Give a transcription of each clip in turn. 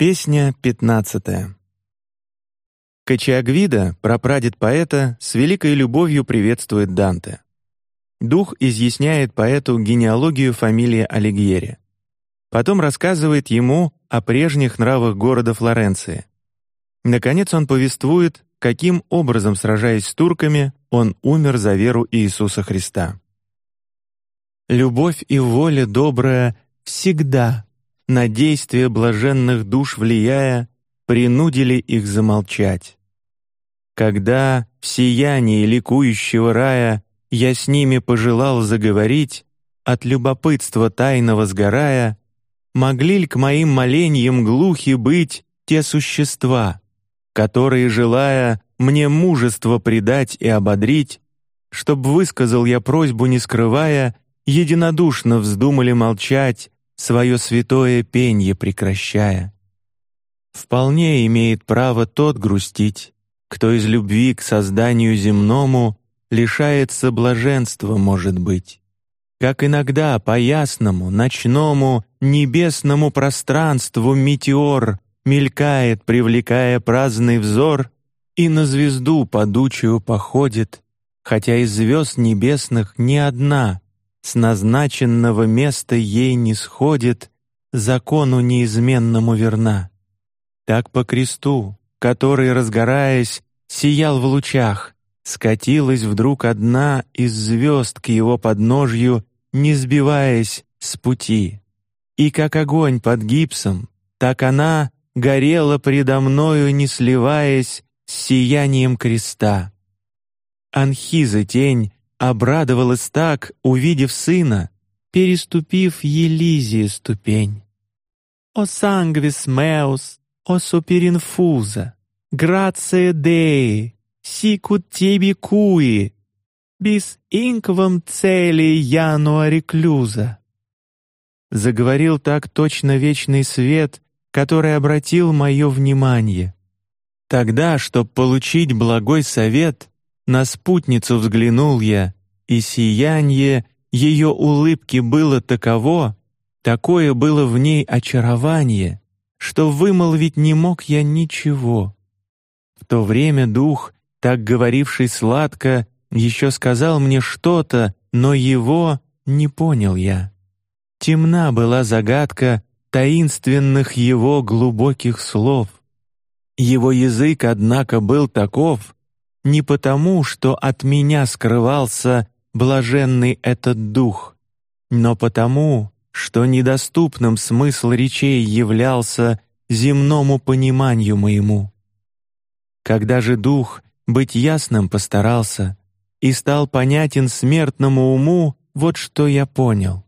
Песня пятнадцатая. Качиагвида, прапрадед поэта, с великой любовью приветствует Данте. Дух изъясняет поэту генеалогию фамилии Алигьери. Потом рассказывает ему о прежних нравах города Флоренции. Наконец он повествует, каким образом, сражаясь с турками, он умер за веру Иисуса Христа. Любовь и воля добрая всегда на действия блаженных душ влияя, принудили их замолчать. Когда в сиянии ликующего рая я с ними пожелал заговорить, от любопытства тайного сгорая, могли ли к моим молениям глухи быть те существа, которые, желая мне мужество придать и ободрить, чтоб высказал я просьбу не скрывая, единодушно вздумали молчать свое святое пенье прекращая. Вполне имеет право тот грустить, кто из любви к созданию земному лишается блаженства, может быть. Как иногда по ясному, ночному, небесному пространству метеор мелькает, привлекая праздный взор, и на звезду подучую походит, хотя из звезд небесных ни одна с назначенного места ей не сходит, закону неизменному верна. Так по кресту, который, разгораясь, сиял в лучах, скатилась вдруг одна из звезд к его подножью, не сбиваясь с пути. И как огонь под гипсом, так она горела предо мною, не сливаясь с сиянием креста. Анхиза тень обрадовалась так, увидев сына, переступив Елизии ступень. О сангвис меус, о суперинфуза, грация деи, сикут тебе куи, bis инквам цели януа реклюза. Заговорил так точно вечный свет, который обратил мое внимание. Тогда, чтоб получить благой совет, на спутницу взглянул я, и сияние ее улыбки было таково, такое было в ней очарование, что вымолвить не мог я ничего. В то время дух, так говоривший сладко, еще сказал мне что-то, но его не понял я. Темна была загадка таинственных его глубоких слов. Его язык, однако, был таков, не потому, что от меня скрывался блаженный этот дух, но потому, что недоступным смысл речей являлся земному пониманию моему. Когда же дух быть ясным постарался и стал понятен смертному уму, вот что я понял.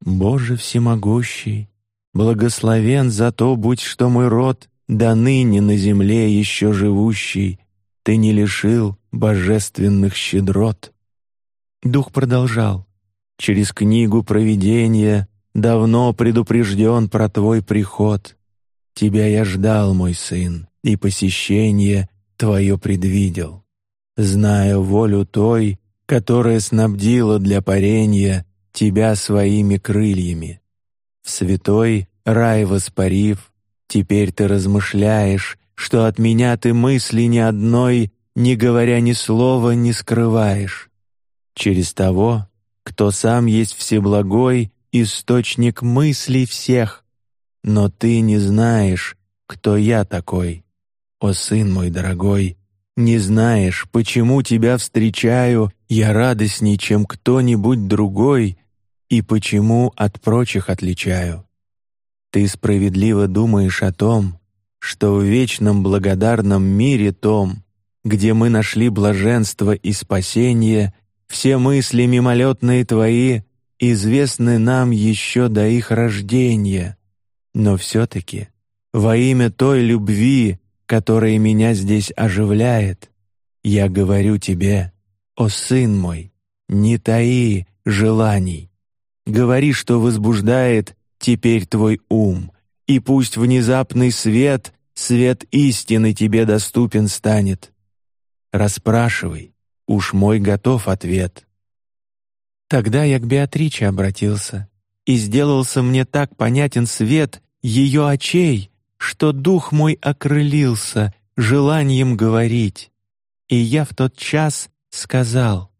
Боже всемогущий, благословен за то, будь что мой род до ныне на земле еще живущий ты не лишил божественных щедрот. Дух продолжал: через книгу провидения давно предупрежден про твой приход. Тебя я ждал, мой сын, и посещение твое предвидел, зная волю той, которая снабдила для парения тебя своими крыльями. В святой рай воспарив, теперь ты размышляешь что от меня ты мысли ни одной, не говоря ни слова, не скрываешь. Через того, кто сам есть всеблагой, источник мыслей всех, но ты не знаешь, кто я такой. О сын мой дорогой, не знаешь, почему тебя встречаю я радостней, чем кто-нибудь другой, и почему от прочих отличаю. Ты справедливо думаешь о том, что в вечном благодарном мире том, где мы нашли блаженство и спасение, все мысли мимолетные твои известны нам еще до их рождения, но все-таки во имя той любви, которая меня здесь оживляет, я говорю тебе, о сын мой, не таи желаний, говори, что возбуждает теперь твой ум и пусть внезапный свет, свет истины тебе доступен станет. Распрашивай, уж мой готов ответ. Тогда я к Беатриче обратился, и сделался мне так понятен свет ее очей, что дух мой окрылился желанием говорить, и я в тот час сказал: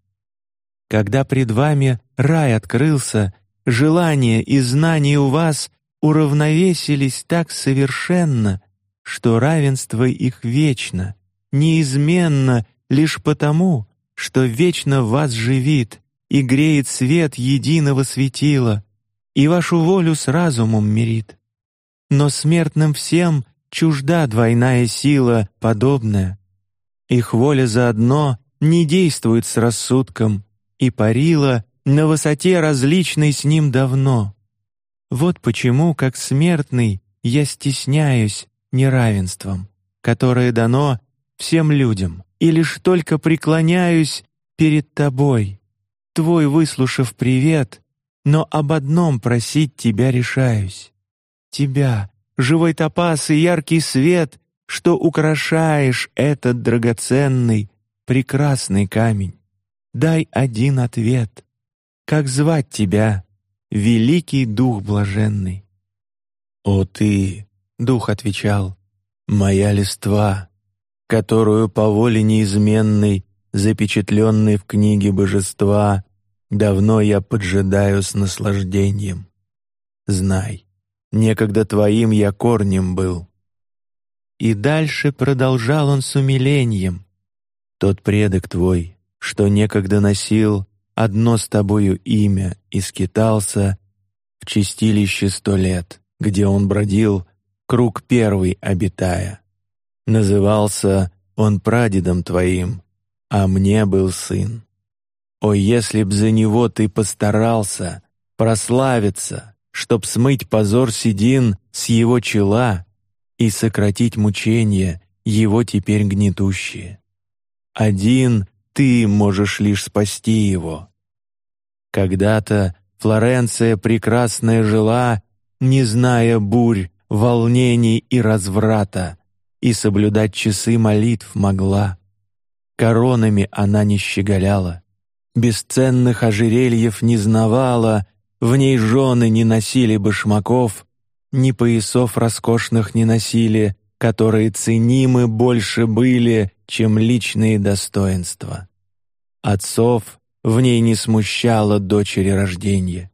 когда пред вами рай открылся, желание и знание у вас уравновесились так совершенно, что равенство их вечно, неизменно лишь потому, что вечно вас живит и греет свет единого светила, и вашу волю с разумом мирит. Но смертным всем чужда двойная сила подобная. Их воля заодно не действует с рассудком и парила на высоте различной с ним давно. Вот почему, как смертный, я стесняюсь неравенством, которое дано всем людям, и лишь только преклоняюсь перед тобой, твой выслушав привет, но об одном просить тебя решаюсь, тебя, живой топаз и яркий свет, что украшаешь этот драгоценный, прекрасный камень. Дай один ответ, как звать тебя? Великий дух блаженный. О ты, дух отвечал, моя листва, которую по воле неизменной, запечатленной в книге божества, давно я поджидаю с наслаждением. Знай, некогда твоим я корнем был. И дальше продолжал он с умилением. Тот предок твой, что некогда носил одно с тобою имя и скитался в чистилище сто лет, где он бродил, круг первый обитая. Назывался он прадедом твоим, а мне был сын. О, если б за него ты постарался прославиться, чтоб смыть позор седин с его чела и сократить мучения его теперь гнетущие. Один ты можешь лишь спасти его. Когда-то Флоренция прекрасная жила, не зная бурь, волнений и разврата, и соблюдать часы молитв могла. Коронами она не щеголяла, бесценных ожерельев не знавала, в ней жены не носили башмаков, ни поясов роскошных не носили, которые ценимы больше были, чем личные достоинства. Отцов в ней не смущало дочери рождения.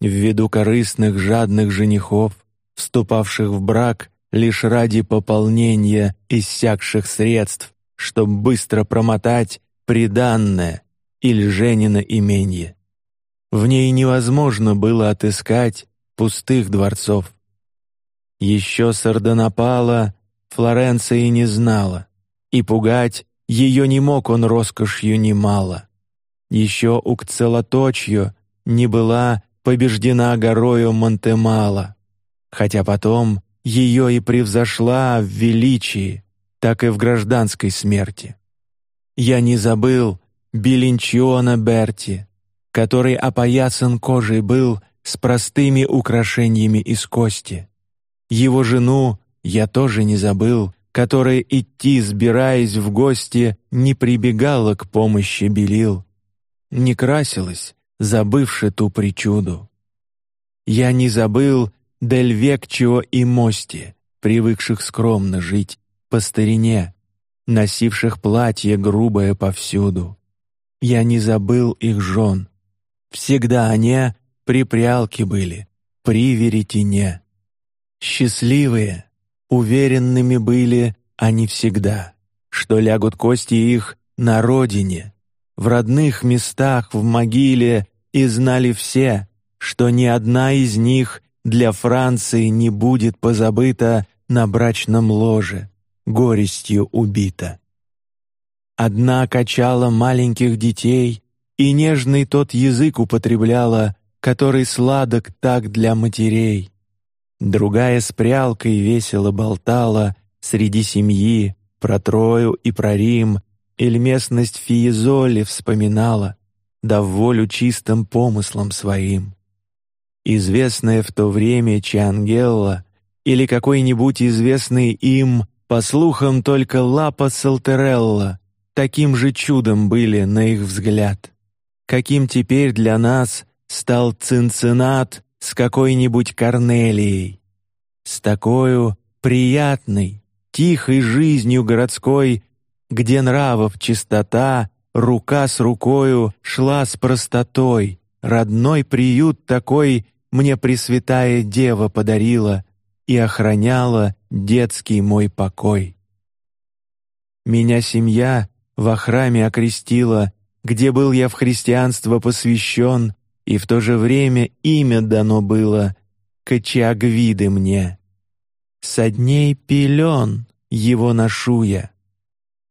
Ввиду корыстных жадных женихов, вступавших в брак лишь ради пополнения иссякших средств, чтобы быстро промотать приданное или женина именье. В ней невозможно было отыскать пустых дворцов. Еще Сардонапала Флоренции не знала, и пугать ее не мог он роскошью немало еще у Кцелоточью не была побеждена горою Монтемала, хотя потом ее и превзошла в величии, так и в гражданской смерти. Я не забыл Белинчиона Берти, который опоясан кожей был с простыми украшениями из кости. Его жену я тоже не забыл, которая идти, сбираясь в гости, не прибегала к помощи белил, не красилась, забывши ту причуду. Я не забыл Дель Векчио и Мости, привыкших скромно жить по старине, носивших платье грубое повсюду. Я не забыл их жен. Всегда они при прялке были, при веретене. Счастливые, уверенными были они всегда, что лягут кости их на родине, в родных местах в могиле, и знали все, что ни одна из них для Франции не будет позабыта на брачном ложе, горестью убита. Одна качала маленьких детей, и нежный тот язык употребляла, который сладок так для матерей. Другая с прялкой весело болтала среди семьи про Трою и про Рим, или местность Фиезоли вспоминала, дав волю чистым помыслам своим. Известная в то время Чангелла или какой-нибудь известный им, по слухам, только Лапа Салтерелла, таким же чудом были на их взгляд, каким теперь для нас стал Цинциннат с какой-нибудь Корнелией. С такою приятной, тихой жизнью городской, где нравов чистота, рука с рукою шла с простотой, родной приют такой мне Пресвятая Дева подарила и охраняла детский мой покой. Меня семья во храме окрестила, где был я в христианство посвящен, и в то же время имя дано было Качагвиды мне. Со дней пелен его ношу я.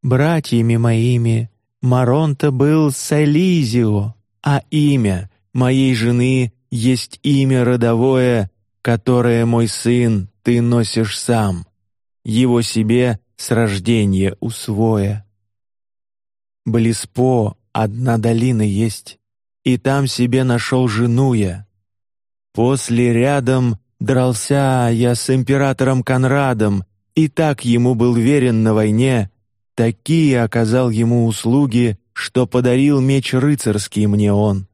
Братьями моими Маронта был Сализио, а имя моей жены есть имя родовое, которое мой сын ты носишь сам, его себе с рождения усвоя. Блиспо одна долина есть, и там себе нашел жену я. После рядом дрался я с императором Конрадом, и так ему был верен на войне, такие оказал ему услуги, что подарил меч рыцарский мне он.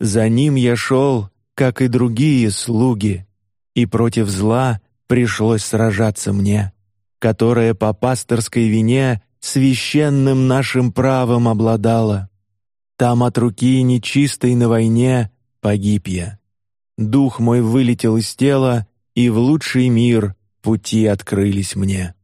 За ним я шел, как и другие слуги, и против зла пришлось сражаться мне, которое по пасторской вине священным нашим правом обладало. Там от руки нечистой на войне погиб я. Дух мой вылетел из тела, и в лучший мир пути открылись мне.